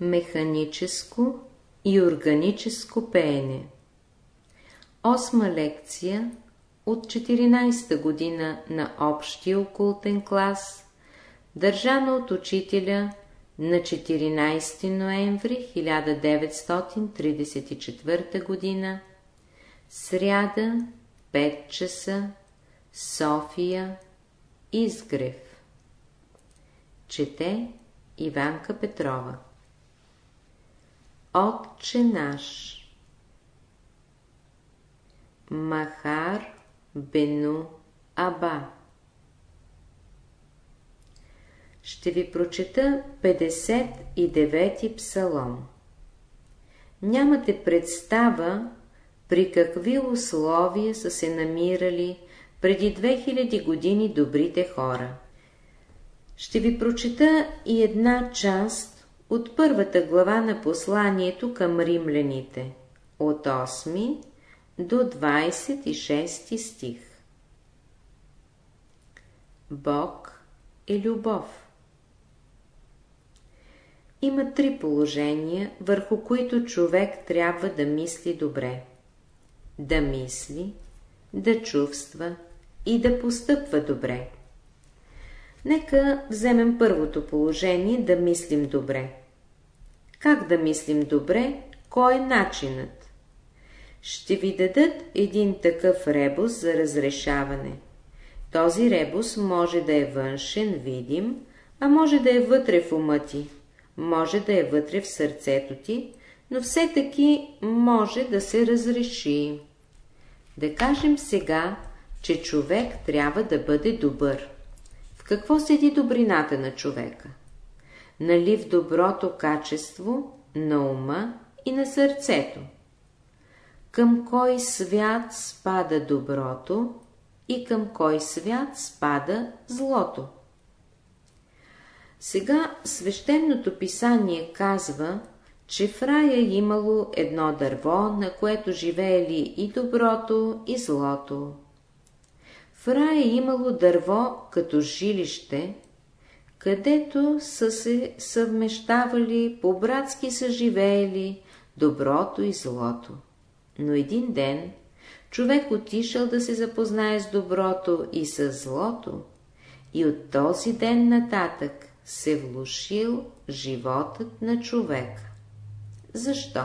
Механическо и органическо пеене Осма лекция от 14-та година на общия окултен клас, държана от учителя на 14 ноември 1934 година, сряда, 5 часа, София, Изгрев. Чете Иванка Петрова Отче наш Махар Бену Аба Ще ви прочета 59-ти псалом. Нямате представа при какви условия са се намирали преди 2000 години добрите хора. Ще ви прочета и една част от първата глава на посланието към римляните, от 8 до 26 стих. Бог е любов. Има три положения, върху които човек трябва да мисли добре. Да мисли, да чувства и да постъпва добре. Нека вземем първото положение да мислим добре. Как да мислим добре? Кой е начинът? Ще ви дадат един такъв ребус за разрешаване. Този ребус може да е външен, видим, а може да е вътре в ума ти, може да е вътре в сърцето ти, но все таки може да се разреши. Да кажем сега, че човек трябва да бъде добър. Какво седи добрината на човека? Нали в доброто качество на ума и на сърцето? Към кой свят спада доброто и към кой свят спада злото? Сега свещеното писание казва, че в рая имало едно дърво, на което живеели и доброто, и злото. В рая имало дърво като жилище, където са се съвмещавали, по-братски са живеели доброто и злото. Но един ден човек отишъл да се запознае с доброто и с злото, и от този ден нататък се влушил животът на човека. Защо?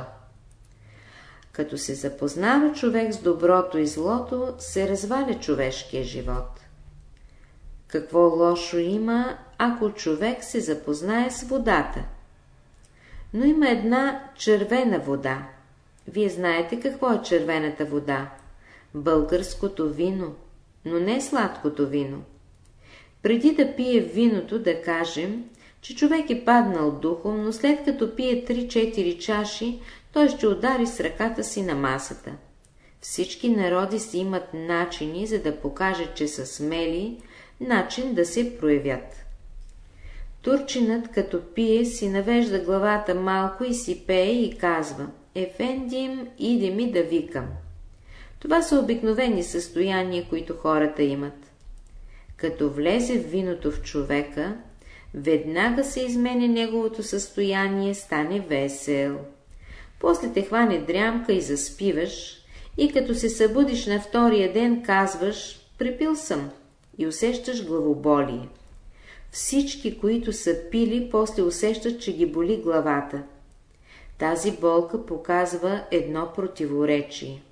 Като се запознава човек с доброто и злото, се разваля човешкия живот. Какво лошо има, ако човек се запознае с водата? Но има една червена вода. Вие знаете какво е червената вода? Българското вино, но не сладкото вино. Преди да пие виното, да кажем, че човек е паднал духом, но след като пие 3-4 чаши, той ще удари с ръката си на масата. Всички народи си имат начини, за да покажат, че са смели, начин да се проявят. Турчинът, като пие, си навежда главата малко и си пее и казва «Ефендим, иде ми да викам». Това са обикновени състояния, които хората имат. Като влезе в виното в човека, веднага се изменя неговото състояние, стане весел. После те хване дрямка и заспиваш, и като се събудиш на втория ден, казваш «Припил съм» и усещаш главоболие. Всички, които са пили, после усещат, че ги боли главата. Тази болка показва едно противоречие.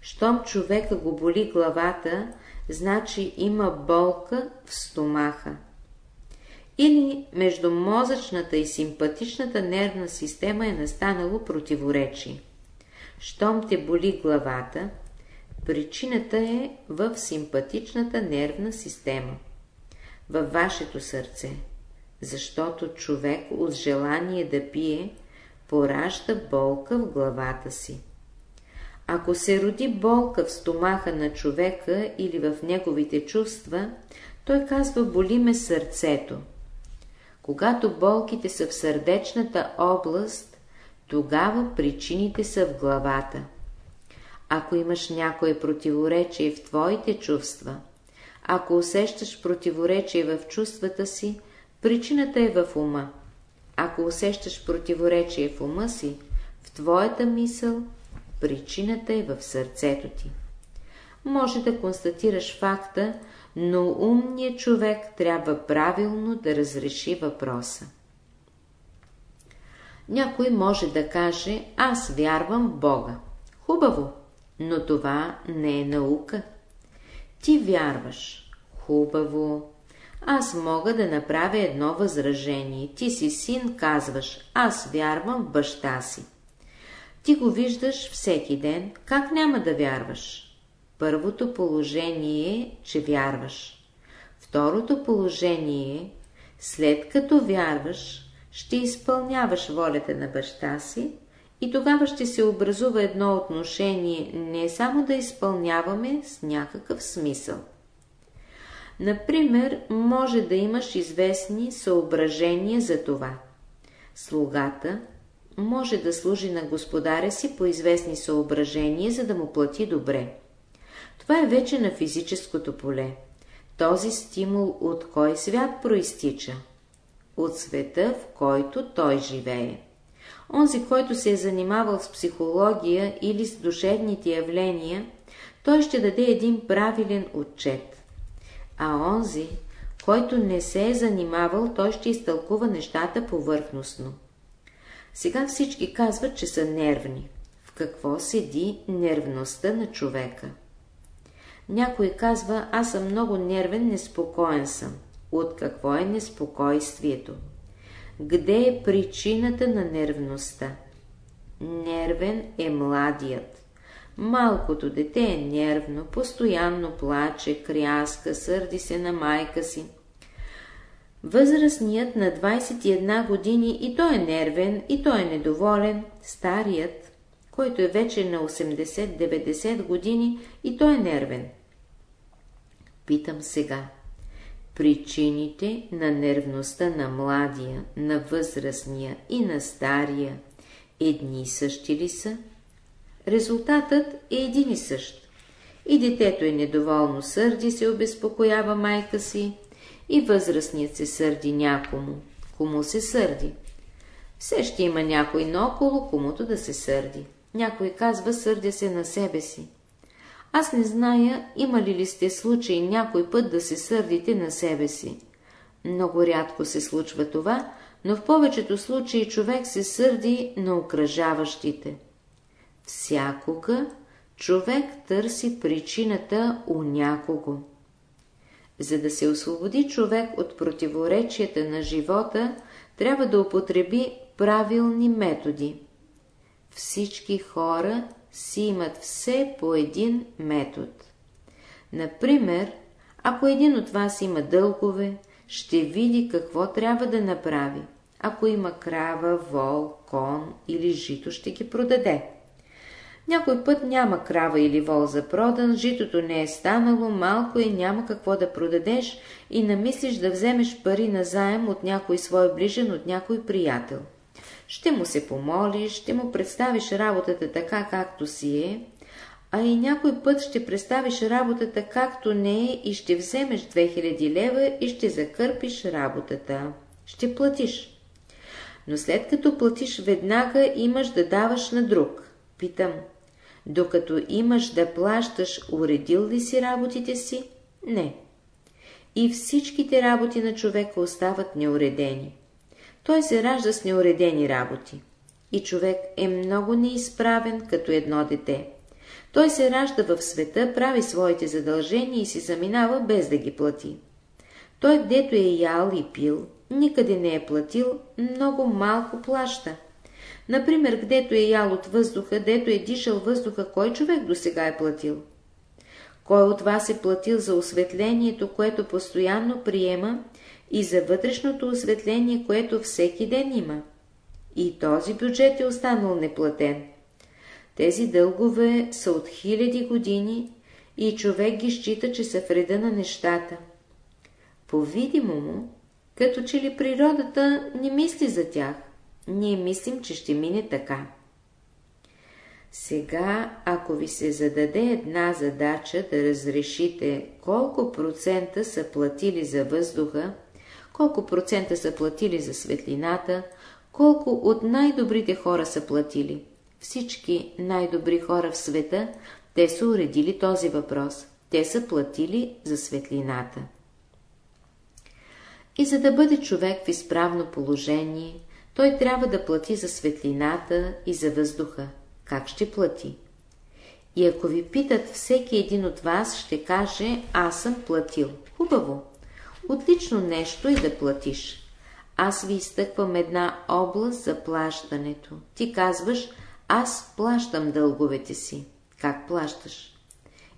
Щом човека го боли главата, значи има болка в стомаха. Или между мозъчната и симпатичната нервна система е настанало противоречие. Щом те боли главата, причината е в симпатичната нервна система, във вашето сърце, защото човек от желание да пие поражда болка в главата си. Ако се роди болка в стомаха на човека или в неговите чувства, той казва боли ме сърцето. Когато болките са в сърдечната област, тогава причините са в главата. Ако имаш някое противоречие в твоите чувства, ако усещаш противоречие в чувствата си, причината е в ума. Ако усещаш противоречие в ума си, в твоята мисъл, причината е в сърцето ти. Може да констатираш факта, но умният човек трябва правилно да разреши въпроса. Някой може да каже, аз вярвам в Бога. Хубаво, но това не е наука. Ти вярваш. Хубаво. Аз мога да направя едно възражение. Ти си син, казваш, аз вярвам в баща си. Ти го виждаш всеки ден, как няма да вярваш? Първото положение е, че вярваш. Второто положение е, след като вярваш, ще изпълняваш волята на баща си и тогава ще се образува едно отношение не само да изпълняваме с някакъв смисъл. Например, може да имаш известни съображения за това. Слугата може да служи на господаря си по известни съображения, за да му плати добре. Това е вече на физическото поле. Този стимул от кой свят проистича? От света, в който той живее. Онзи, който се е занимавал с психология или с душевните явления, той ще даде един правилен отчет. А онзи, който не се е занимавал, той ще изтълкува нещата повърхностно. Сега всички казват, че са нервни. В какво седи нервността на човека? Някой казва, аз съм много нервен, неспокоен съм. От какво е неспокойствието? Где е причината на нервността? Нервен е младият. Малкото дете е нервно, постоянно плаче, кряска, сърди се на майка си. Възрастният на 21 години и той е нервен, и той е недоволен. Старият, който е вече на 80-90 години, и той е нервен. Питам сега. Причините на нервността на младия, на възрастния и на стария едни и същи ли са? Резултатът е един и същ. И детето е недоволно, сърди се, обезпокоява майка си, и възрастният се сърди някому. Кому се сърди? Все ще има някой наоколо, комуто да се сърди. Някой казва, сърдя се на себе си. Аз не зная, имали ли сте случай някой път да се сърдите на себе си. Много рядко се случва това, но в повечето случаи човек се сърди на окръжаващите. Всякога човек търси причината у някого. За да се освободи човек от противоречията на живота, трябва да употреби правилни методи. Всички хора си имат все по един метод. Например, ако един от вас има дългове, ще види какво трябва да направи. Ако има крава, вол, кон или жито, ще ги продаде. Някой път няма крава или вол за продан, житото не е станало, малко и няма какво да продадеш и намислиш да вземеш пари на заем от някой свой ближен, от някой приятел. Ще му се помолиш, ще му представиш работата така, както си е, а и някой път ще представиш работата както не е и ще вземеш 2000 лева и ще закърпиш работата. Ще платиш. Но след като платиш веднага, имаш да даваш на друг. Питам, докато имаш да плащаш, уредил ли си работите си? Не. И всичките работи на човека остават неуредени. Той се ражда с неуредени работи. И човек е много неизправен като едно дете. Той се ражда в света, прави своите задължения и си заминава без да ги плати. Той, дето е ял и пил, никъде не е платил, много малко плаща. Например, гдето е ял от въздуха, дето е дишал въздуха, кой човек до сега е платил? Кой от вас е платил за осветлението, което постоянно приема и за вътрешното осветление, което всеки ден има? И този бюджет е останал неплатен. Тези дългове са от хиляди години и човек ги счита, че са вреда на нещата. По-видимо му, като че ли природата не мисли за тях – ние мислим, че ще мине така. Сега, ако ви се зададе една задача да разрешите колко процента са платили за въздуха, колко процента са платили за светлината, колко от най-добрите хора са платили. Всички най-добри хора в света, те са уредили този въпрос. Те са платили за светлината. И за да бъде човек в изправно положение, той трябва да плати за светлината и за въздуха. Как ще плати? И ако ви питат, всеки един от вас ще каже, аз съм платил. Хубаво. Отлично нещо е да платиш. Аз ви изтъквам една област за плащането. Ти казваш, аз плащам дълговете си. Как плащаш?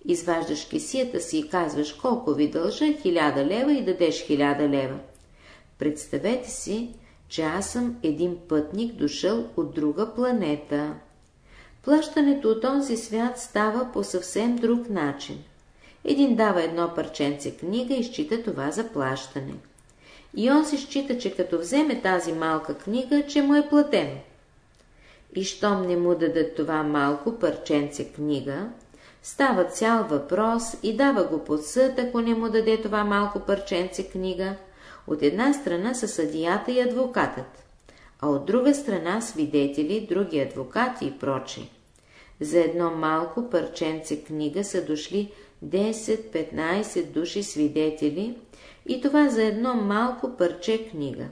Изваждаш кисията си и казваш, колко ви дължа, хиляда лева и дадеш хиляда лева. Представете си, че аз съм един пътник, дошъл от друга планета. Плащането от този свят става по съвсем друг начин. Един дава едно парченце книга и счита това за плащане. И он се счита, че като вземе тази малка книга, че му е платено. И щом не му дадат това малко парченце книга, става цял въпрос и дава го под съд, ако не му даде това малко парченце книга. От една страна са съдията и адвокатът, а от друга страна свидетели, други адвокати и прочи. За едно малко парченце книга са дошли 10-15 души свидетели и това за едно малко парче книга.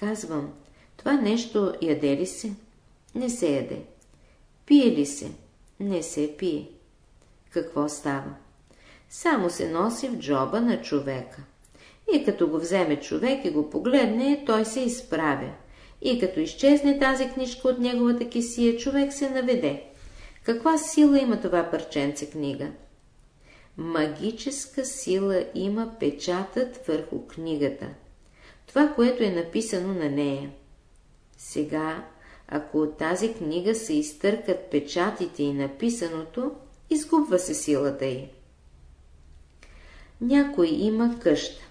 Казвам, това нещо яде ли се? Не се яде. Пие ли се? Не се пие. Какво става? Само се носи в джоба на човека. И като го вземе човек и го погледне, той се изправя. И като изчезне тази книжка от неговата кисия, човек се наведе. Каква сила има това парченце книга? Магическа сила има печатът върху книгата. Това, което е написано на нея. Сега, ако от тази книга се изтъркат печатите и написаното, изгубва се силата й. Някой има къща.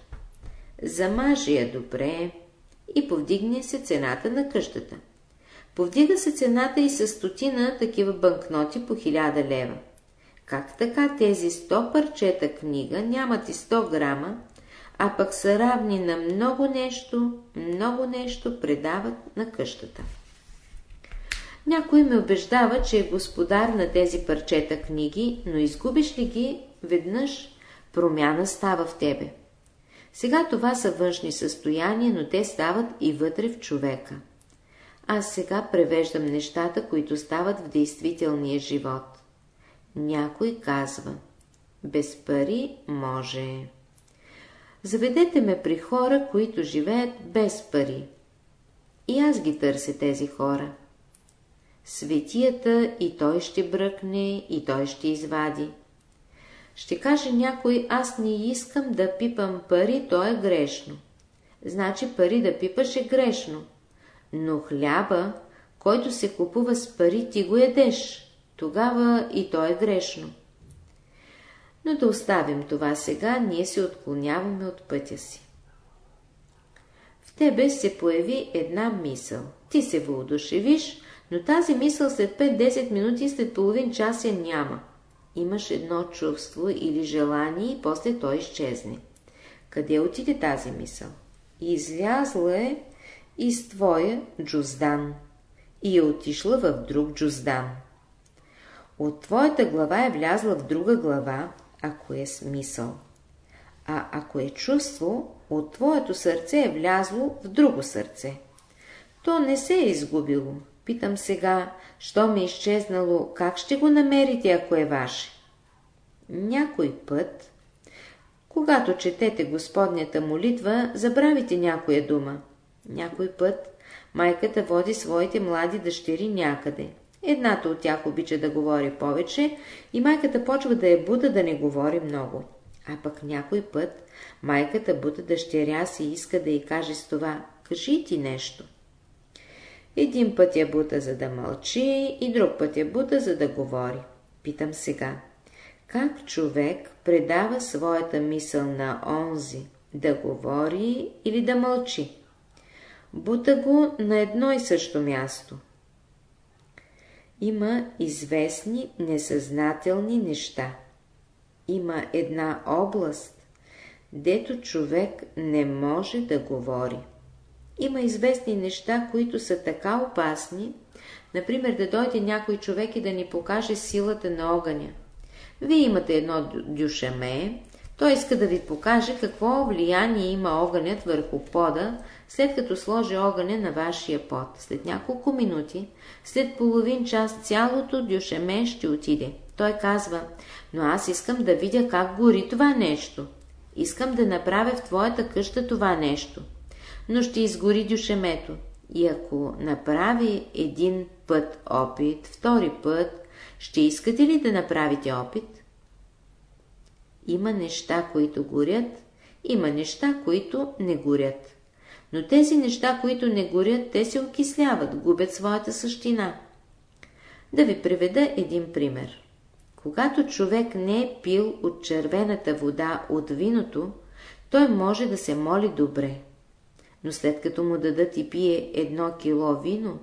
Замаже я добре и повдигне се цената на къщата. Повдига се цената и с стотина такива банкноти по хиляда лева. Как така тези 100 парчета книга нямат и 100 грама, а пък са равни на много нещо, много нещо предават на къщата. Някой ме убеждава, че е господар на тези парчета книги, но изгубиш ли ги, веднъж промяна става в тебе. Сега това са външни състояния, но те стават и вътре в човека. Аз сега превеждам нещата, които стават в действителния живот. Някой казва, без пари може. Заведете ме при хора, които живеят без пари. И аз ги търся тези хора. Светията и той ще бръкне, и той ще извади. Ще каже някой, аз не искам да пипам пари, то е грешно. Значи пари да пипаш е грешно. Но хляба, който се купува с пари, ти го едеш. Тогава и то е грешно. Но да оставим това сега, ние се отклоняваме от пътя си. В тебе се появи една мисъл. Ти се въодушевиш, но тази мисъл след 5-10 минути, след половин час я няма. Имаш едно чувство или желание и после той изчезне. Къде отиде тази мисъл? Излязла е из твоя джуздан и е отишла в друг джуздан. От твоята глава е влязла в друга глава, ако е смисъл. А ако е чувство, от твоето сърце е влязло в друго сърце. То не се е изгубило. Питам сега, що ме е изчезнало, как ще го намерите, ако е ваше? Някой път, когато четете Господнята молитва, забравите някоя дума. Някой път майката води своите млади дъщери някъде. Едната от тях обича да говори повече и майката почва да я буда да не говори много. А пък някой път майката буда дъщеря си иска да й каже с това «Кажи ти нещо». Един път я бута, за да мълчи, и друг път я бута, за да говори. Питам сега, как човек предава своята мисъл на онзи, да говори или да мълчи? Бута го на едно и също място. Има известни несъзнателни неща. Има една област, дето човек не може да говори. Има известни неща, които са така опасни, например да дойде някой човек и да ни покаже силата на огъня. Вие имате едно дюшаме, той иска да ви покаже какво влияние има огънят върху пода, след като сложи огъня на вашия пот. След няколко минути, след половин час, цялото дюшеме ще отиде. Той казва, но аз искам да видя как гори това нещо. Искам да направя в твоята къща това нещо. Но ще изгори дюшемето. И ако направи един път опит, втори път, ще искате ли да направите опит? Има неща, които горят, има неща, които не горят. Но тези неща, които не горят, те се окисляват, губят своята същина. Да ви приведа един пример. Когато човек не е пил от червената вода от виното, той може да се моли добре. Но след като му дадат и пие едно кило вино,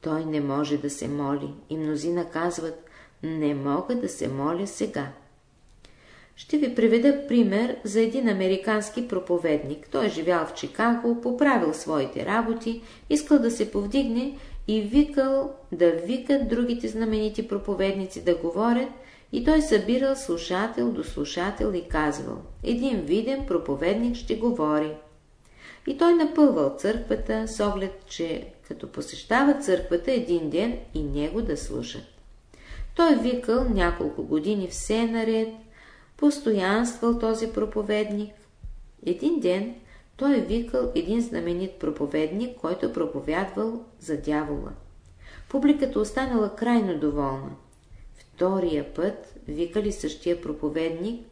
той не може да се моли. И мнозина казват, не мога да се моля сега. Ще ви приведа пример за един американски проповедник. Той е живял в Чикаго, поправил своите работи, искал да се повдигне и викал да викат другите знаменити проповедници да говорят и той събирал слушател до слушател и казвал Един виден проповедник ще говори. И той напълвал църквата с оглед, че като посещава църквата един ден и него да слушат. Той викал няколко години все наред, постоянствал този проповедник. Един ден той викал един знаменит проповедник, който проповядвал за дявола. Публиката останала крайно доволна. Втория път викали същия проповедник,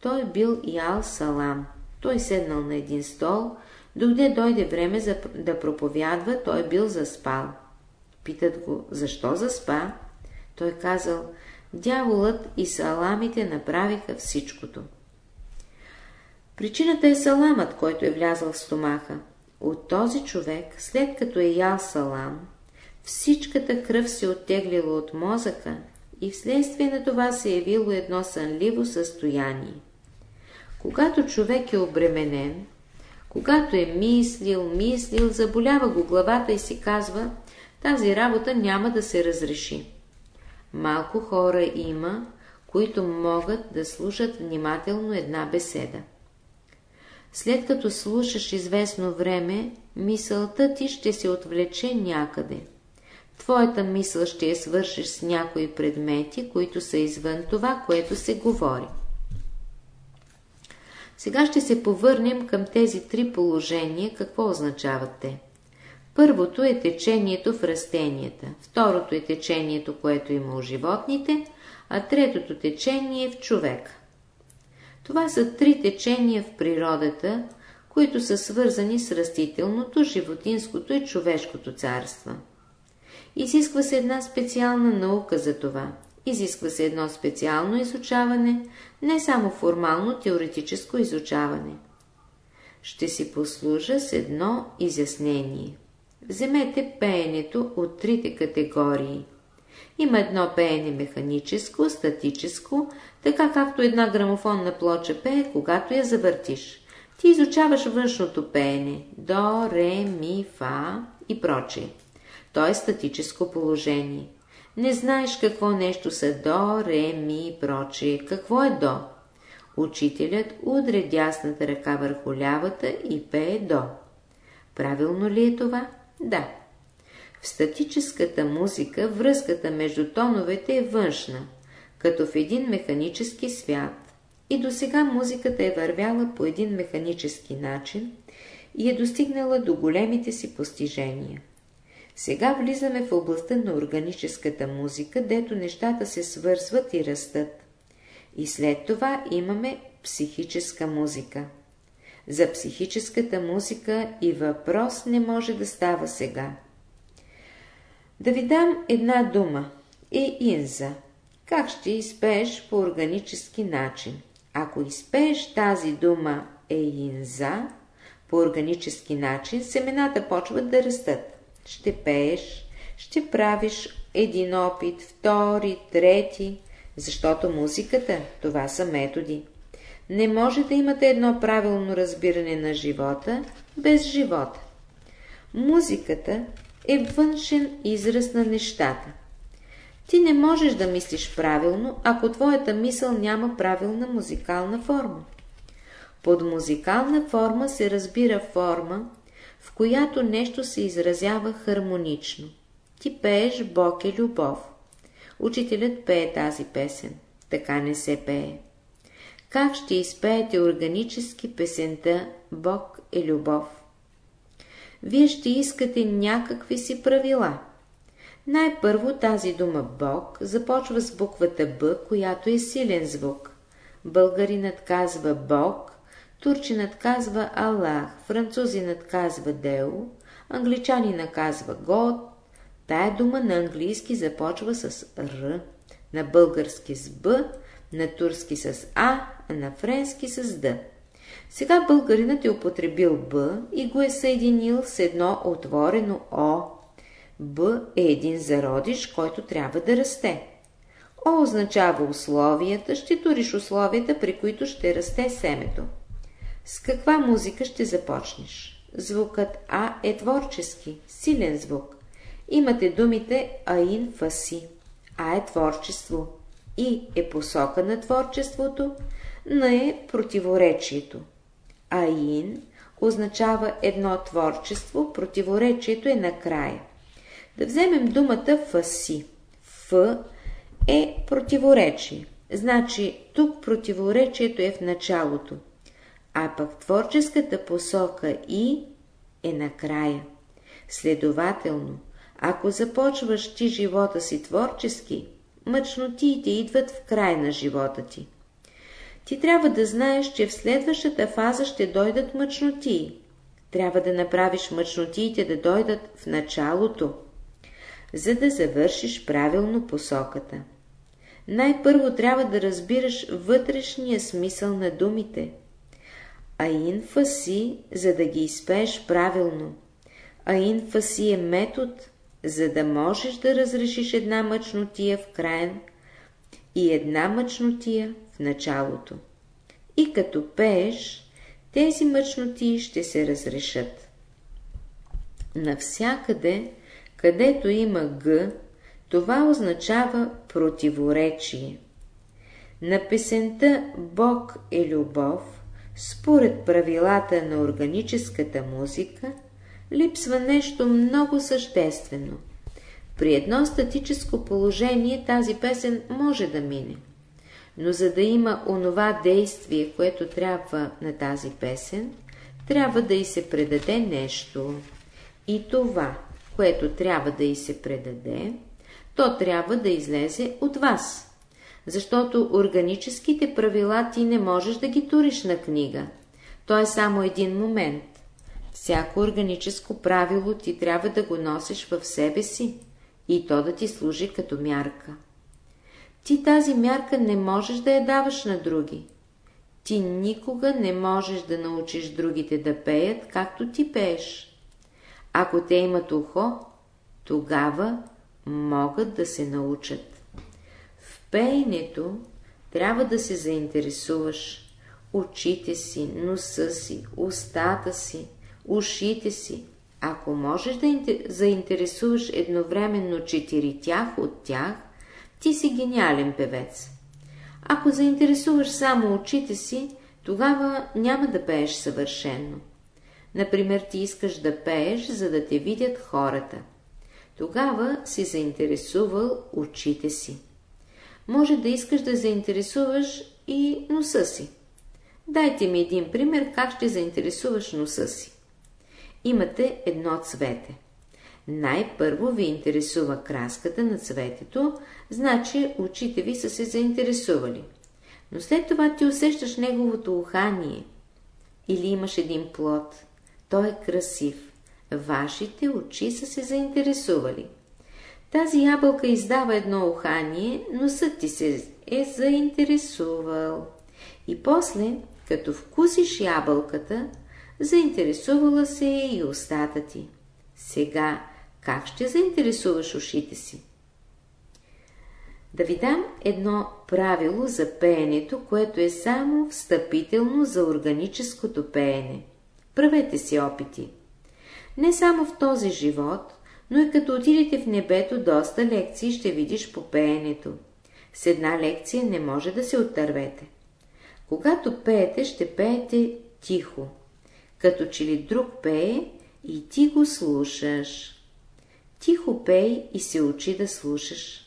той бил ял салам. Той седнал на един стол, докъде дойде време за да проповядва, той бил заспал. Питат го, защо заспа? Той казал, дяволът и саламите направиха всичкото. Причината е саламът, който е влязъл в стомаха. От този човек, след като е ял салам, всичката кръв се оттеглила от мозъка и вследствие на това се е явило едно сънливо състояние. Когато човек е обременен, когато е мислил, мислил, заболява го главата и си казва, тази работа няма да се разреши. Малко хора има, които могат да слушат внимателно една беседа. След като слушаш известно време, мисълта ти ще се отвлече някъде. Твоята мисъл ще я свършиш с някои предмети, които са извън това, което се говори. Сега ще се повърнем към тези три положения, какво означават те. Първото е течението в растенията, второто е течението, което има у животните, а третото течение е в човека. Това са три течения в природата, които са свързани с растителното, животинското и човешкото царство. Изисква се една специална наука за това. Изисква се едно специално изучаване, не само формално теоретическо изучаване. Ще си послужа с едно изяснение. Вземете пеенето от трите категории. Има едно пеене механическо, статическо, така както една грамофонна плоча пее, когато я завъртиш. Ти изучаваш външното пеене – до, ре, ми, фа и прочее. То е статическо положение. Не знаеш какво нещо са до, ре, ми и прочее. Какво е до? Учителят удря дясната ръка върху лявата и пее до. Правилно ли е това? Да. В статическата музика връзката между тоновете е външна, като в един механически свят. И до сега музиката е вървяла по един механически начин и е достигнала до големите си постижения. Сега влизаме в областта на органическата музика, дето нещата се свързват и растат. И след това имаме психическа музика. За психическата музика и въпрос не може да става сега. Да ви дам една дума. Е инза. Как ще изпееш по органически начин? Ако изпееш тази дума е инза, по органически начин, семената почват да растат. Ще пееш, ще правиш един опит, втори, трети, защото музиката, това са методи. Не може да имате едно правилно разбиране на живота без живота. Музиката е външен израз на нещата. Ти не можеш да мислиш правилно, ако твоята мисъл няма правилна музикална форма. Под музикална форма се разбира форма, в която нещо се изразява хармонично. Ти пееш Бог е любов. Учителят пее тази песен. Така не се пее. Как ще изпеете органически песента Бог е любов? Вие ще искате някакви си правила. Най-първо тази дума Бог започва с буквата Б, която е силен звук. Българинът казва Бог, турчинът казва Аллах, французинът казва Део, англичанинът казва Год. Тая дума на английски започва с Р, на български с Б, на турски с А, а на френски с Д. Сега българинът е употребил Б и го е съединил с едно отворено О. Б е един зародиш, който трябва да расте. О означава условията, ще туриш условията, при които ще расте семето. С каква музика ще започнеш? Звукът А е творчески, силен звук. Имате думите Аин Фаси. А е творчество. И е посока на творчеството, на е противоречието. Аин означава едно творчество, противоречието е накрая. Да вземем думата фаси. Ф е противоречие. Значи тук противоречието е в началото, а пък творческата посока и е накрая. Следователно, ако започваш ти живота си творчески, мъчнотиите идват в край на живота ти. Ти трябва да знаеш, че в следващата фаза ще дойдат мъчнотии. Трябва да направиш мъчнотиите да дойдат в началото, за да завършиш правилно посоката. Най-първо трябва да разбираш вътрешния смисъл на думите. А инфа си, за да ги изпееш правилно. А инфа си е метод, за да можеш да разрешиш една мъчнотия в краен и една мъчнотия в началото. И като пееш, тези мъчноти ще се разрешат. Навсякъде, където има Г, това означава противоречие. На песента Бог е любов, според правилата на органическата музика, липсва нещо много съществено. При едно статическо положение тази песен може да мине. Но за да има онова действие, което трябва на тази песен, трябва да й се предаде нещо. И това, което трябва да й се предаде, то трябва да излезе от вас. Защото органическите правила ти не можеш да ги туриш на книга. То е само един момент. Всяко органическо правило ти трябва да го носиш в себе си и то да ти служи като мярка. Ти тази мярка не можеш да я даваш на други. Ти никога не можеш да научиш другите да пеят, както ти пееш. Ако те имат ухо, тогава могат да се научат. В пеенето трябва да се заинтересуваш. Очите си, носа си, устата си, ушите си. Ако можеш да заинтересуваш едновременно четири тях от тях, ти си гениален певец. Ако заинтересуваш само очите си, тогава няма да пееш съвършенно. Например, ти искаш да пееш, за да те видят хората. Тогава си заинтересувал очите си. Може да искаш да заинтересуваш и носа си. Дайте ми един пример как ще заинтересуваш носа си. Имате едно цвете. Най-първо ви интересува краската на цветето, значи очите ви са се заинтересували. Но след това ти усещаш неговото ухание. Или имаш един плод. Той е красив. Вашите очи са се заинтересували. Тази ябълка издава едно ухание, но съд ти се е заинтересувал. И после, като вкусиш ябълката, заинтересувала се е и устата ти. Сега, как ще заинтересуваш ушите си? Да ви дам едно правило за пеенето, което е само встъпително за органическото пеене. Правете си опити. Не само в този живот, но и като отидете в небето, доста лекции ще видиш по пеенето. С една лекция не може да се оттървете. Когато пеете, ще пеете тихо, като че ли друг пее и ти го слушаш. Тихо пей и се учи да слушаш.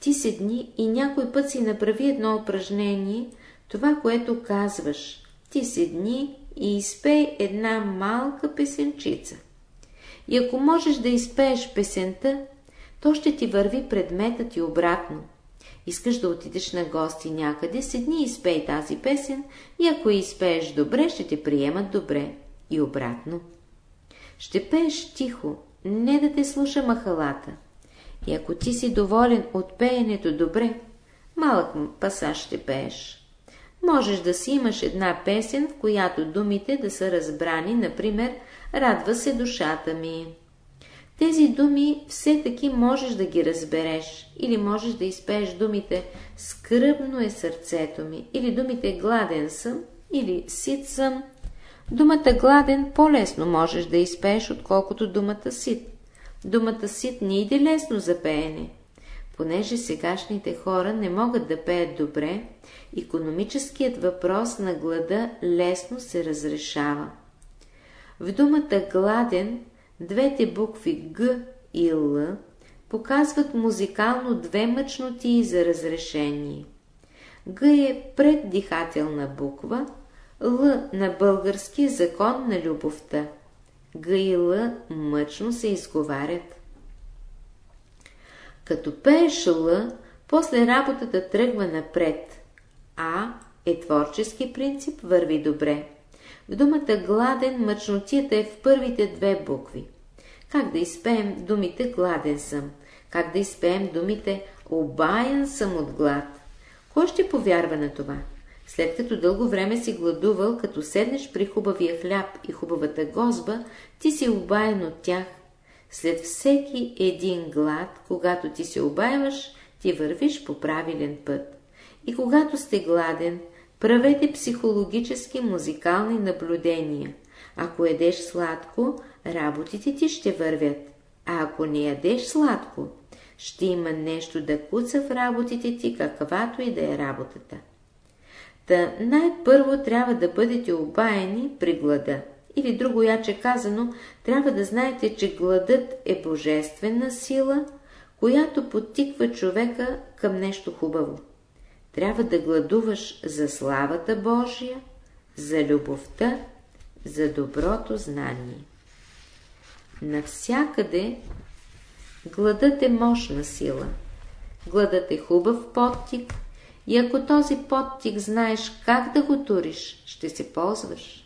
Ти седни и някой път си направи едно упражнение, това, което казваш. Ти седни и изпей една малка песенчица. И ако можеш да изпееш песента, то ще ти върви предметът и обратно. Искаш да отидеш на гости някъде, седни и изпей тази песен и ако изпееш добре, ще те приемат добре. И обратно. Ще пееш тихо, не да те слуша махалата. И ако ти си доволен от пеенето добре, малък пасаж ще пееш. Можеш да си имаш една песен, в която думите да са разбрани, например, радва се душата ми. Тези думи все таки можеш да ги разбереш, или можеш да изпееш думите скръбно е сърцето ми, или думите гладен съм, или сит съм. Думата гладен по-лесно можеш да изпееш, отколкото думата сит. Думата сит не иде лесно за пеене. Понеже сегашните хора не могат да пеят добре, економическият въпрос на глада лесно се разрешава. В думата гладен двете букви Г и Л показват музикално две мъчноти за разрешение. Г е преддихателна буква, Л на български закон на любовта. Г и Л мъчно се изговарят. Като пееш Л, после работата тръгва напред. А е творчески принцип, върви добре. В думата гладен мъчнотията е в първите две букви. Как да изпеем думите гладен съм? Как да изпеем думите обаян съм от глад? Кой ще повярва на това? След като дълго време си гладувал, като седнеш при хубавия хляб и хубавата гозба, ти си обаян от тях. След всеки един глад, когато ти се обаяваш, ти вървиш по правилен път. И когато сте гладен, правете психологически музикални наблюдения. Ако едеш сладко, работите ти ще вървят. А ако не ядеш сладко, ще има нещо да куца в работите ти, каквато и да е работата. Та най-първо трябва да бъдете обаяни при глада. Или друго яче казано, трябва да знаете, че гладът е божествена сила, която подтиква човека към нещо хубаво. Трябва да гладуваш за славата Божия, за любовта, за доброто знание. Навсякъде гладът е мощна сила. Гладът е хубав подтик и ако този подтик знаеш как да го туриш, ще се ползваш.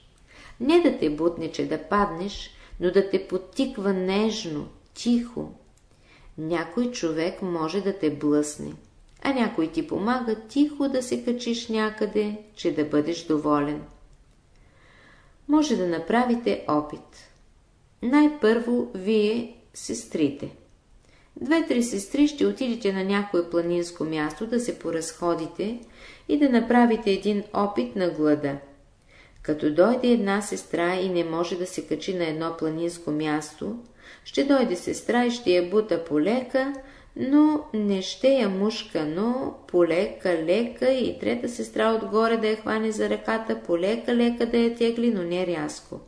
Не да те бутне, че да паднеш, но да те потиква нежно, тихо. Някой човек може да те блъсне, а някой ти помага тихо да се качиш някъде, че да бъдеш доволен. Може да направите опит. Най-първо вие, сестрите. Две-три сестри ще отидете на някое планинско място да се поразходите и да направите един опит на глада. Като дойде една сестра и не може да се качи на едно планинско място, ще дойде сестра и ще я бута полека, но не ще я мушка, но полека, лека и трета сестра отгоре да я хване за ръката, полека, лека да я тегли, но не рязко.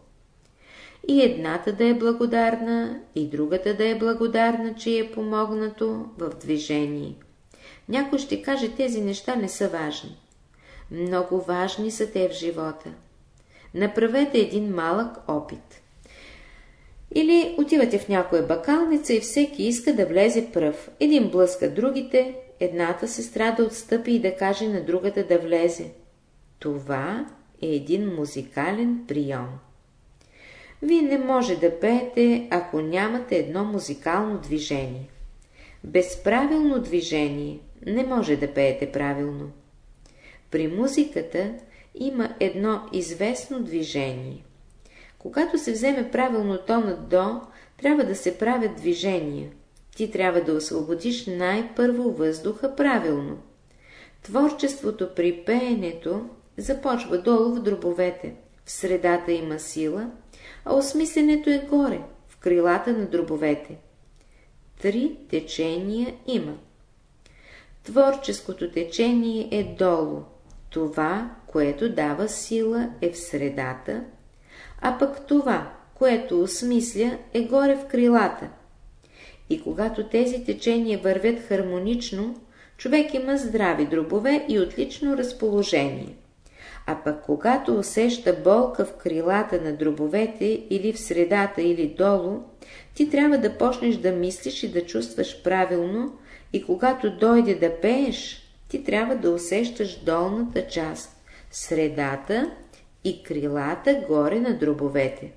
И едната да е благодарна, и другата да е благодарна, че е помогнато в движение. Някой ще каже, тези неща не са важни. Много важни са те в живота. Направете един малък опит. Или отивате в някоя бакалница и всеки иска да влезе пръв. Един блъска другите, едната сестра да отстъпи и да каже на другата да влезе. Това е един музикален прием. Вие не може да пеете, ако нямате едно музикално движение. Без правилно движение не може да пеете правилно. При музиката има едно известно движение. Когато се вземе правилно тонът до, трябва да се правят движения. ти трябва да освободиш най-първо въздуха правилно. Творчеството при пеенето започва долу в дробовете, в средата има сила, а осмисленето е горе, в крилата на дробовете. Три течения има. Творческото течение е долу. Това, което дава сила, е в средата, а пък това, което осмисля, е горе в крилата. И когато тези течения вървят хармонично, човек има здрави дробове и отлично разположение. А пък когато усеща болка в крилата на дробовете или в средата или долу, ти трябва да почнеш да мислиш и да чувстваш правилно и когато дойде да пееш, ти трябва да усещаш долната част, средата и крилата горе на дробовете.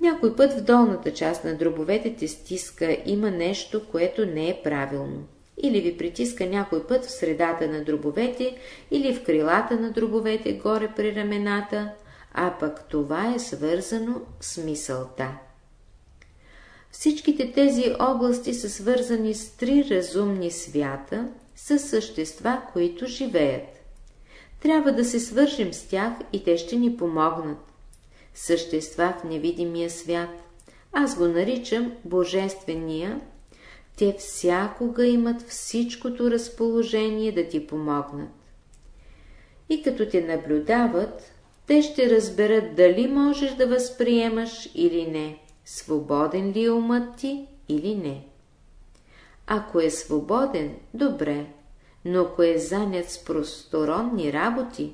Някой път в долната част на дробовете те стиска, има нещо, което не е правилно. Или ви притиска някой път в средата на дробовете, или в крилата на дробовете, горе при рамената, а пък това е свързано с мисълта. Всичките тези области са свързани с три разумни свята, с същества, които живеят. Трябва да се свържим с тях и те ще ни помогнат. Същества в невидимия свят. Аз го наричам Божествения. Те всякога имат всичкото разположение да ти помогнат. И като те наблюдават, те ще разберат дали можеш да възприемаш или не свободен ли е умът ти или не. Ако е свободен, добре, но ако е занят с просторонни работи,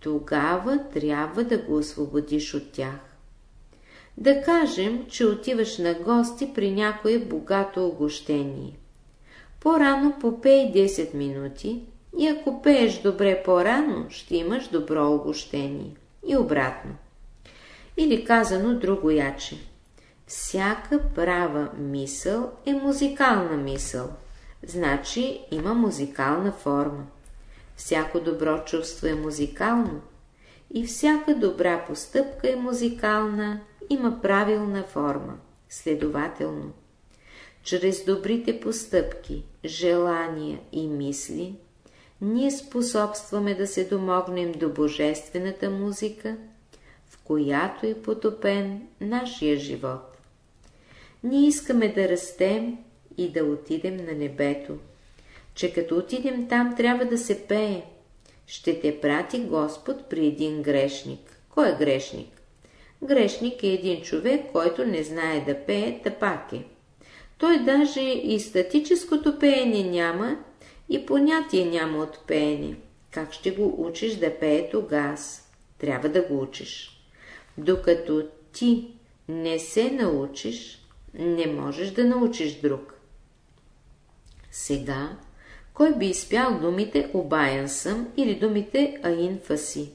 тогава трябва да го освободиш от тях. Да кажем, че отиваш на гости при някое богато огощение. По-рано попей 10 минути и ако пееш добре по-рано, ще имаш добро огощение. И обратно. Или казано друго яче. Всяка права мисъл е музикална мисъл, значи има музикална форма. Всяко добро чувство е музикално и всяка добра постъпка е музикална, има правилна форма. Следователно, чрез добрите постъпки, желания и мисли, ние способстваме да се домогнем до божествената музика, в която е потопен нашия живот. Ние искаме да растем и да отидем на небето, че като отидем там трябва да се пее. Ще те прати Господ при един грешник. Кой е грешник? Грешник е един човек, който не знае да пее, тъпак е. Той даже и статическото пеене няма и понятие няма от пеене. Как ще го учиш да пее тогас? Трябва да го учиш. Докато ти не се научиш, не можеш да научиш друг. Сега, кой би изпял думите «обаян съм» или думите «аин фаси»?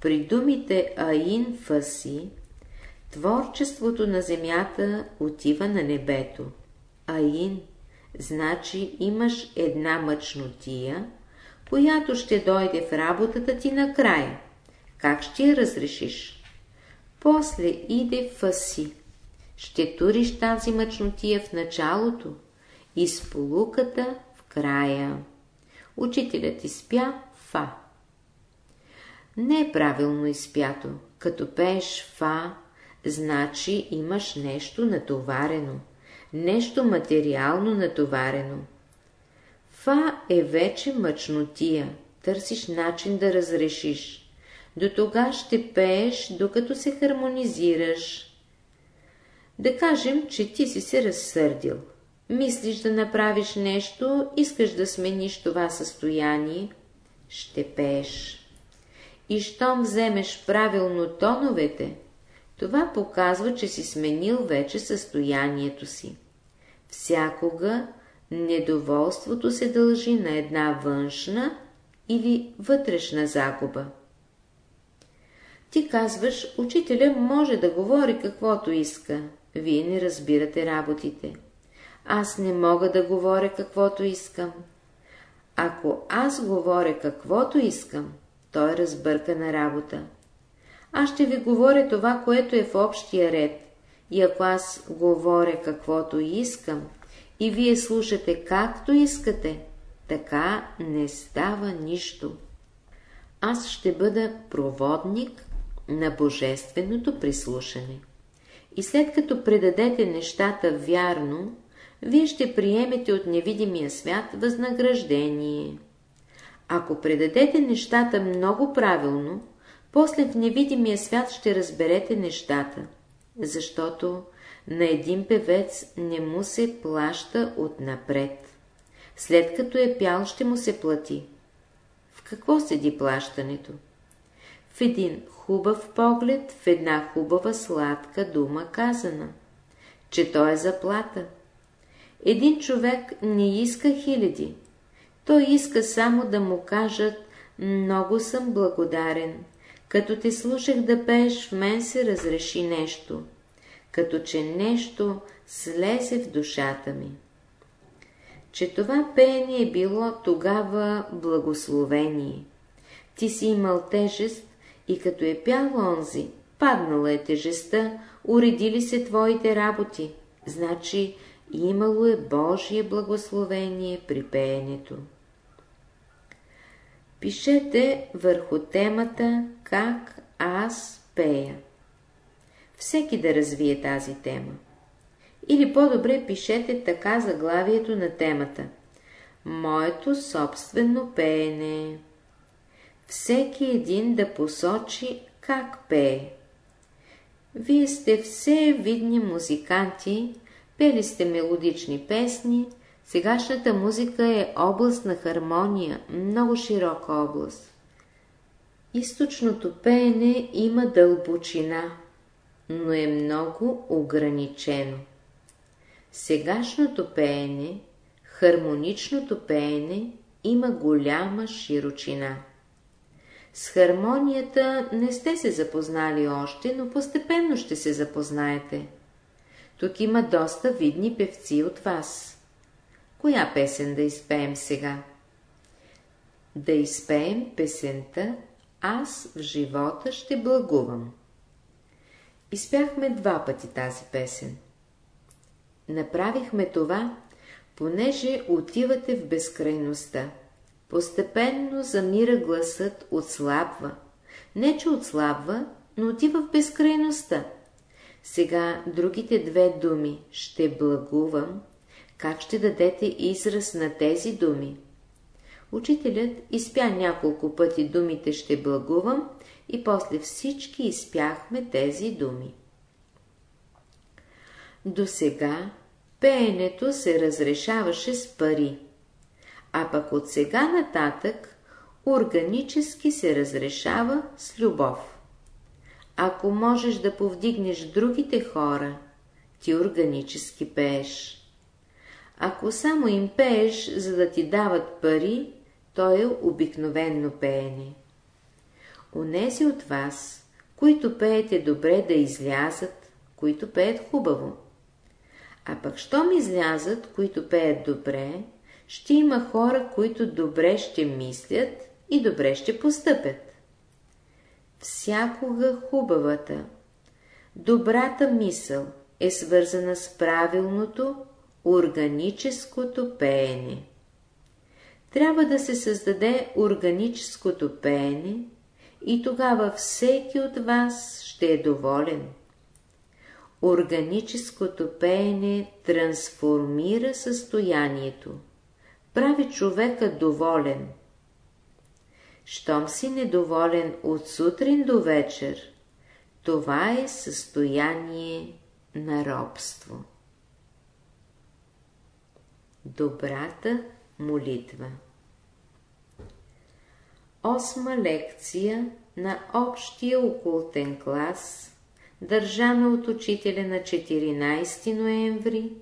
При думите «аин фаси» творчеството на земята отива на небето. Аин значи имаш една мъчнотия, която ще дойде в работата ти накрая. Как ще я разрешиш? После иде фаси ще туриш тази мъчнотия в началото и сполуката в края. Учителят изпя фа. Не е правилно изпято. Като пееш фа, значи имаш нещо натоварено, нещо материално натоварено. Фа е вече мъчнотия, търсиш начин да разрешиш. До тога ще пееш, докато се хармонизираш, да кажем, че ти си се разсърдил. Мислиш да направиш нещо, искаш да смениш това състояние, ще пееш. И щом вземеш правилно тоновете, това показва, че си сменил вече състоянието си. Всякога недоволството се дължи на една външна или вътрешна загуба. Ти казваш, учителя може да говори каквото иска, вие не разбирате работите. Аз не мога да говоря каквото искам. Ако аз говоря каквото искам, той разбърка на работа. Аз ще ви говоря това, което е в общия ред. И ако аз говоря каквото искам, и вие слушате както искате, така не става нищо. Аз ще бъда проводник на божественото прислушане. И след като предадете нещата вярно, вие ще приемете от невидимия свят възнаграждение. Ако предадете нещата много правилно, после в невидимия свят ще разберете нещата, защото на един певец не му се плаща отнапред. След като е пял, ще му се плати. В какво седи плащането? В един хубав поглед, в една хубава сладка дума казана, че то е заплата. Един човек не иска хиляди, той иска само да му кажат «Много съм благодарен. Като те слушах да пееш, в мен се разреши нещо, като че нещо слезе в душата ми». Че това пеене е било тогава благословение. Ти си имал тежест и като е пял онзи, паднала е тежестта, уредили се твоите работи, значи имало е Божие благословение при пеенето. Пишете върху темата «Как аз пея». Всеки да развие тази тема. Или по-добре пишете така заглавието на темата «Моето собствено пеене». Всеки един да посочи как пее. Вие сте все видни музиканти, пели сте мелодични песни, Сегашната музика е област на хармония, много широка област. Източното пеене има дълбочина, но е много ограничено. Сегашното пеене, хармоничното пеене, има голяма широчина. С хармонията не сте се запознали още, но постепенно ще се запознаете. Тук има доста видни певци от вас. Коя песен да изпеем сега? Да изпеем песента Аз в живота ще благувам. Изпяхме два пъти тази песен. Направихме това, понеже отивате в безкрайността. Постепенно замира гласът, отслабва. Не, че отслабва, но отива в безкрайността. Сега другите две думи «ще благувам» Как ще дадете израз на тези думи? Учителят изпя няколко пъти думите «ще благувам» и после всички изпяхме тези думи. До сега пеенето се разрешаваше с пари, а пък от сега нататък органически се разрешава с любов. Ако можеш да повдигнеш другите хора, ти органически пееш. Ако само им пееш, за да ти дават пари, то е обикновенно пеене. Онези от вас, които пеете добре да излязат, които пеят хубаво. А пък, щом излязат, които пеят добре, ще има хора, които добре ще мислят и добре ще постъпят. Всякога хубавата, добрата мисъл е свързана с правилното Органическото пеене Трябва да се създаде органическото пеене и тогава всеки от вас ще е доволен. Органическото пеене трансформира състоянието, прави човека доволен. Щом си недоволен от сутрин до вечер, това е състояние на робство. Добрата молитва Осма лекция на общия окултен клас, държана от учителя на 14 ноември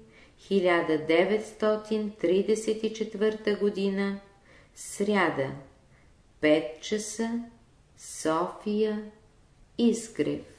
1934 г. сряда, 5 часа, София, Изгрев.